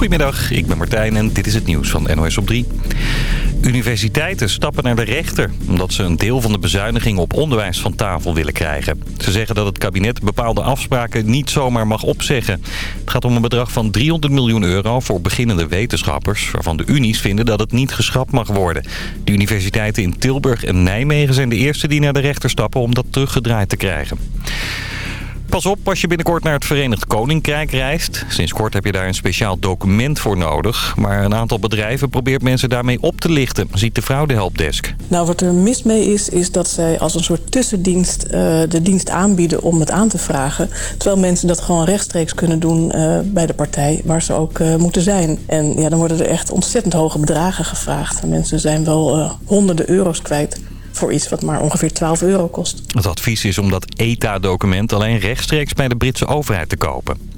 Goedemiddag, ik ben Martijn en dit is het nieuws van NOS op 3. Universiteiten stappen naar de rechter... omdat ze een deel van de bezuiniging op onderwijs van tafel willen krijgen. Ze zeggen dat het kabinet bepaalde afspraken niet zomaar mag opzeggen. Het gaat om een bedrag van 300 miljoen euro voor beginnende wetenschappers... waarvan de unies vinden dat het niet geschrapt mag worden. De universiteiten in Tilburg en Nijmegen zijn de eerste die naar de rechter stappen... om dat teruggedraaid te krijgen. Pas op als je binnenkort naar het Verenigd Koninkrijk reist. Sinds kort heb je daar een speciaal document voor nodig. Maar een aantal bedrijven probeert mensen daarmee op te lichten, ziet de vrouw de helpdesk. Nou, wat er mis mee is, is dat zij als een soort tussendienst uh, de dienst aanbieden om het aan te vragen. Terwijl mensen dat gewoon rechtstreeks kunnen doen uh, bij de partij waar ze ook uh, moeten zijn. En ja, dan worden er echt ontzettend hoge bedragen gevraagd. Mensen zijn wel honderden euro's kwijt voor iets wat maar ongeveer 12 euro kost. Het advies is om dat ETA-document alleen rechtstreeks bij de Britse overheid te kopen.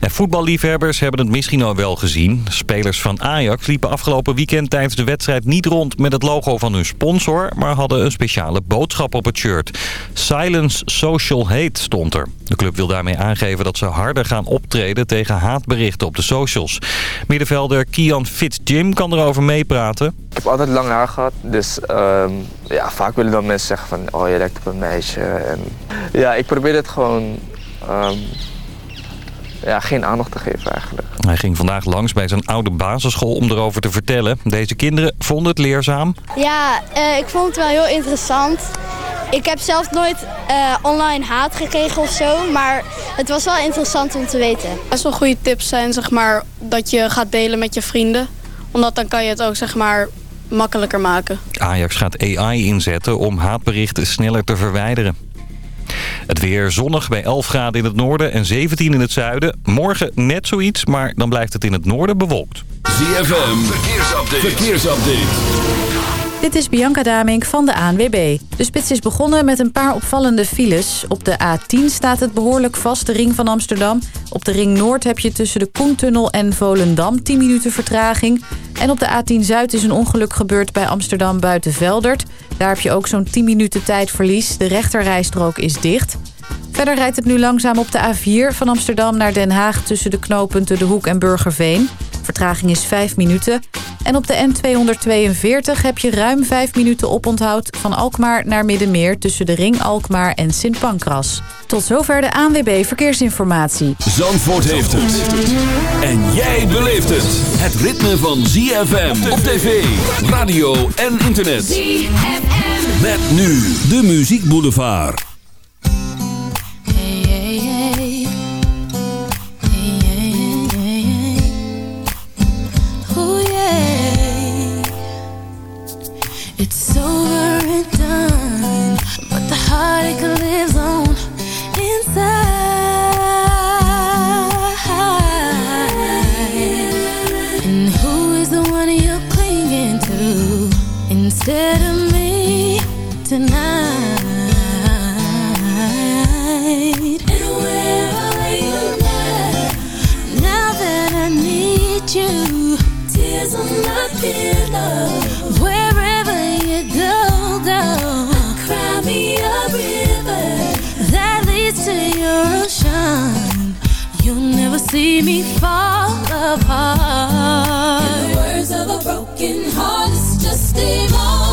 En voetballiefhebbers hebben het misschien al wel gezien. Spelers van Ajax liepen afgelopen weekend tijdens de wedstrijd niet rond met het logo van hun sponsor, maar hadden een speciale boodschap op het shirt. Silence Social Hate stond er. De club wil daarmee aangeven dat ze harder gaan optreden tegen haatberichten op de socials. Middenvelder Kian Fitzjim kan erover meepraten. Ik heb altijd lang haar gehad, dus um, ja, vaak willen dan mensen zeggen van oh je lijkt op een meisje. En, ja, ik probeer het gewoon um, ja, geen aandacht te geven eigenlijk. Hij ging vandaag langs bij zijn oude basisschool om erover te vertellen. Deze kinderen vonden het leerzaam. Ja, uh, ik vond het wel heel interessant. Ik heb zelf nooit uh, online haat gekregen of zo, maar het was wel interessant om te weten. Best wel goede tips zijn zeg maar, dat je gaat delen met je vrienden. Omdat dan kan je het ook zeg maar, makkelijker maken. Ajax gaat AI inzetten om haatberichten sneller te verwijderen. Het weer zonnig bij 11 graden in het noorden en 17 in het zuiden. Morgen net zoiets, maar dan blijft het in het noorden bewolkt. ZFM, verkeersupdate. verkeersupdate. Dit is Bianca Damink van de ANWB. De spits is begonnen met een paar opvallende files. Op de A10 staat het behoorlijk vast, de ring van Amsterdam. Op de ring Noord heb je tussen de Koentunnel en Volendam 10 minuten vertraging. En op de A10 Zuid is een ongeluk gebeurd bij Amsterdam buiten Veldert. Daar heb je ook zo'n 10 minuten tijdverlies. De rechterrijstrook is dicht. Verder rijdt het nu langzaam op de A4 van Amsterdam naar Den Haag... tussen de knooppunten De Hoek en Burgerveen. Vertraging is 5 minuten. En op de N242 heb je ruim 5 minuten oponthoud... van Alkmaar naar Middenmeer tussen de Ring Alkmaar en Sint Pancras. Tot zover de ANWB Verkeersinformatie. Zandvoort heeft het. En jij beleeft het. Het ritme van ZFM op tv, radio en internet. ZFM. Met nu de Muziek Boulevard. Nobody could live on ocean. You'll never see me fall apart. In the words of a broken heart, it's just emotions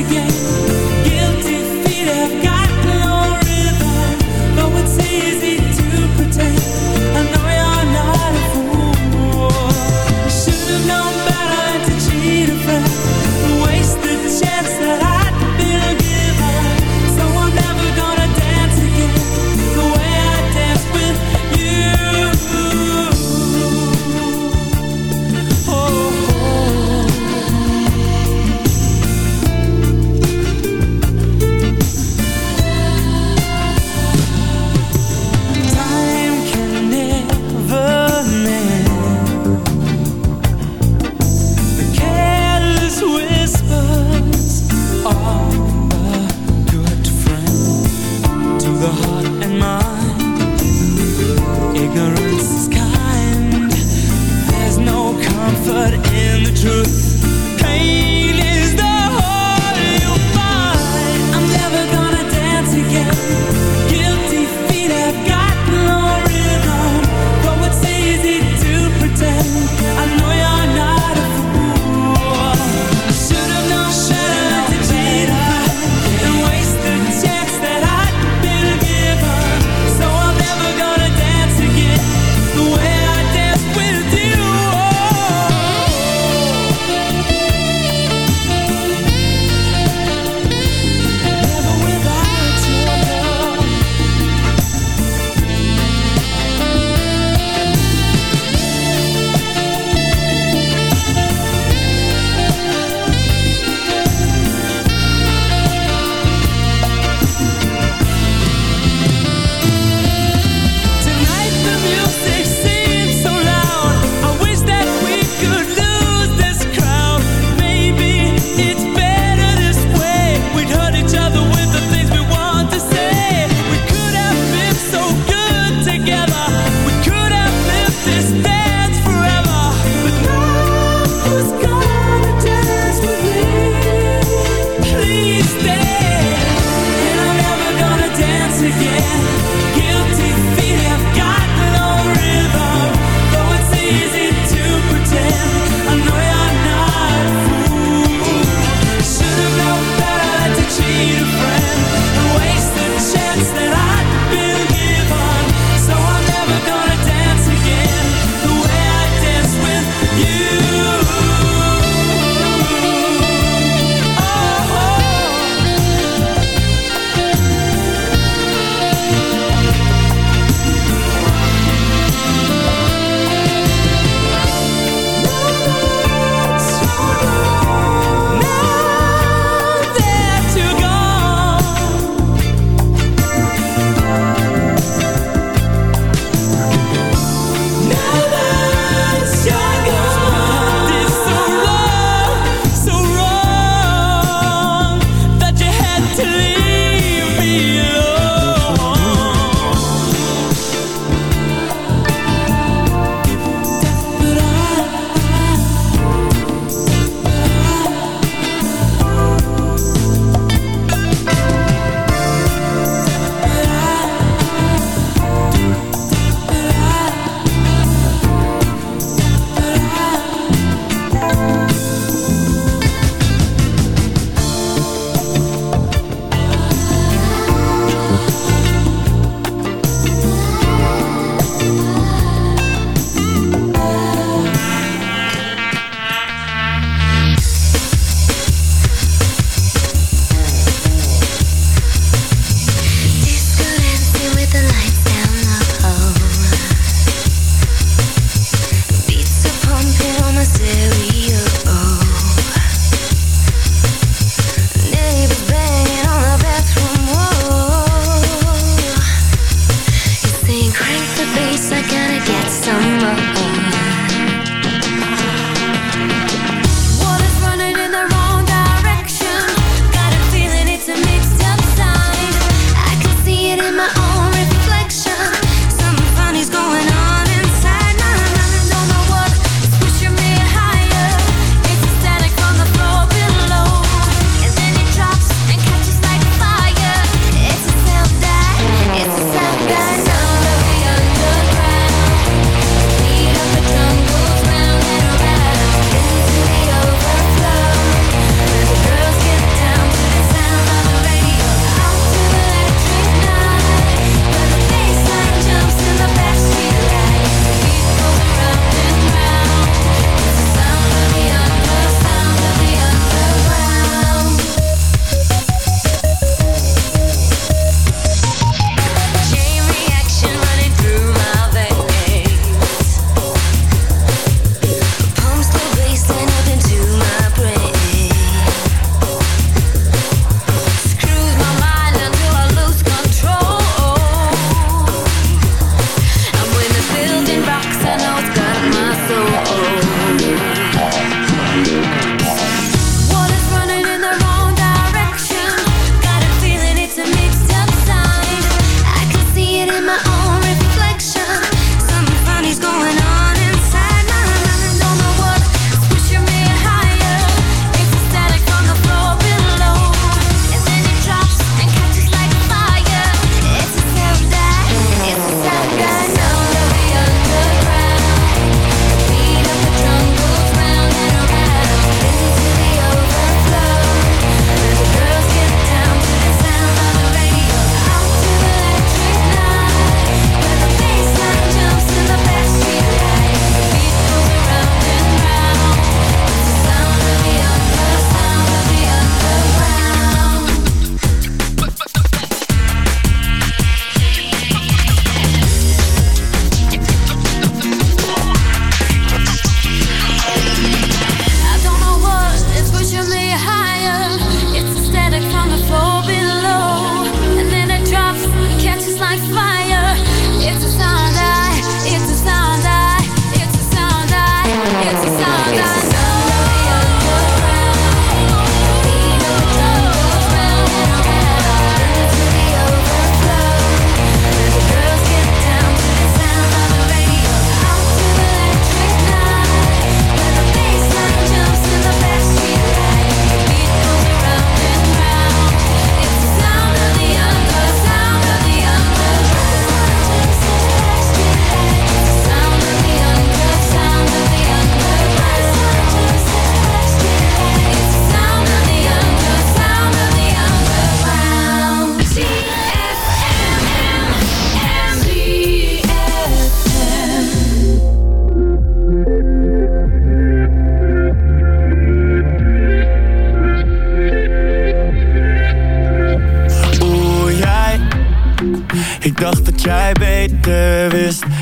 again.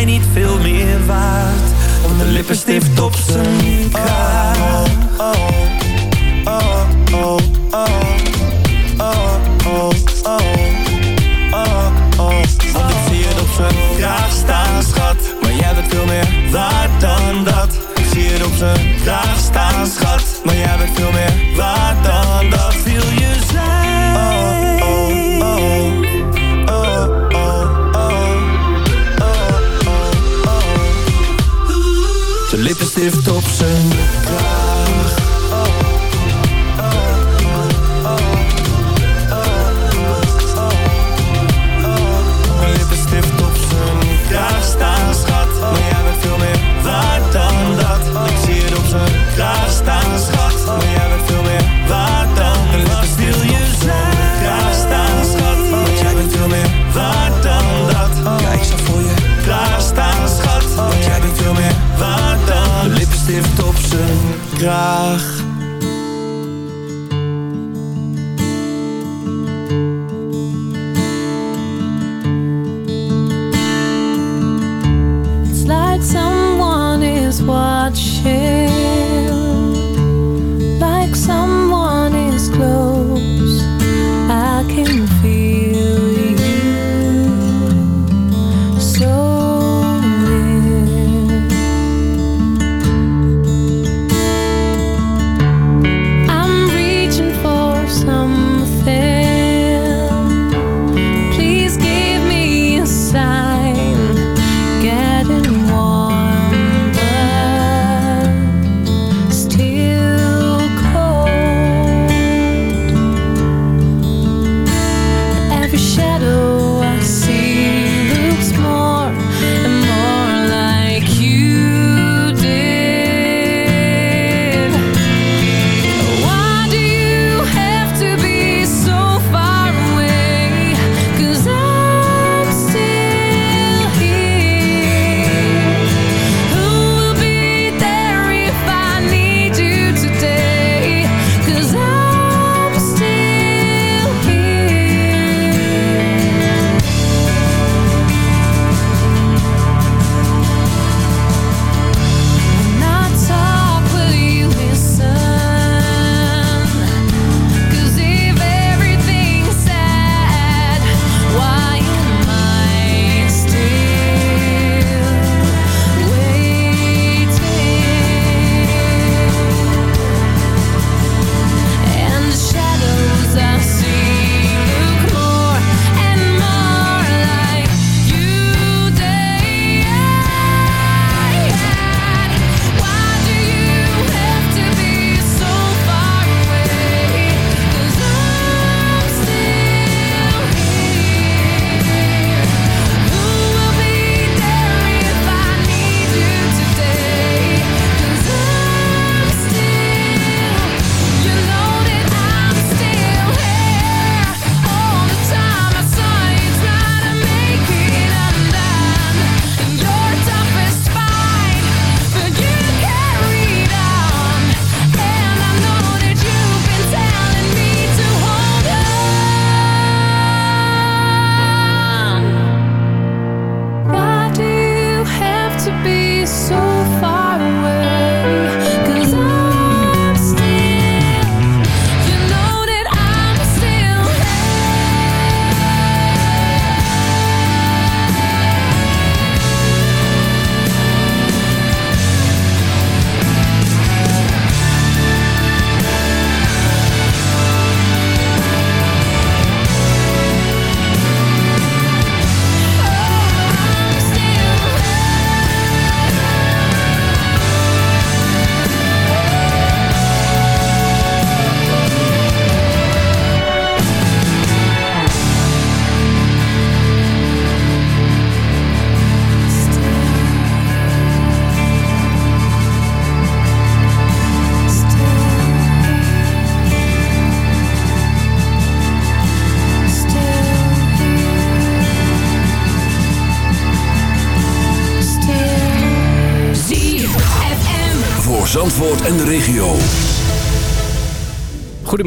Jij niet veel meer waard dan de lippenstift op zijn kraag? oh, oh, shift op zijn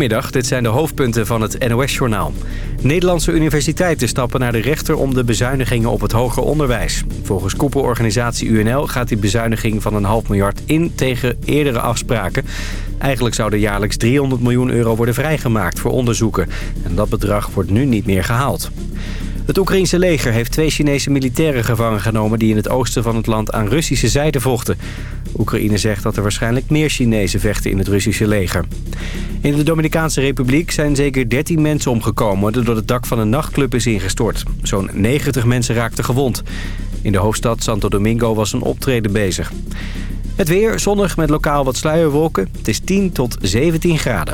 Goedemiddag, dit zijn de hoofdpunten van het NOS-journaal. Nederlandse universiteiten stappen naar de rechter om de bezuinigingen op het hoger onderwijs. Volgens koepelorganisatie UNL gaat die bezuiniging van een half miljard in tegen eerdere afspraken. Eigenlijk zou er jaarlijks 300 miljoen euro worden vrijgemaakt voor onderzoeken. En dat bedrag wordt nu niet meer gehaald. Het Oekraïense leger heeft twee Chinese militairen gevangen genomen... die in het oosten van het land aan Russische zijde vochten. Oekraïne zegt dat er waarschijnlijk meer Chinezen vechten in het Russische leger. In de Dominicaanse Republiek zijn zeker 13 mensen omgekomen... doordat het dak van een nachtclub is ingestort. Zo'n 90 mensen raakten gewond. In de hoofdstad Santo Domingo was een optreden bezig. Het weer zonnig met lokaal wat sluierwolken. Het is 10 tot 17 graden.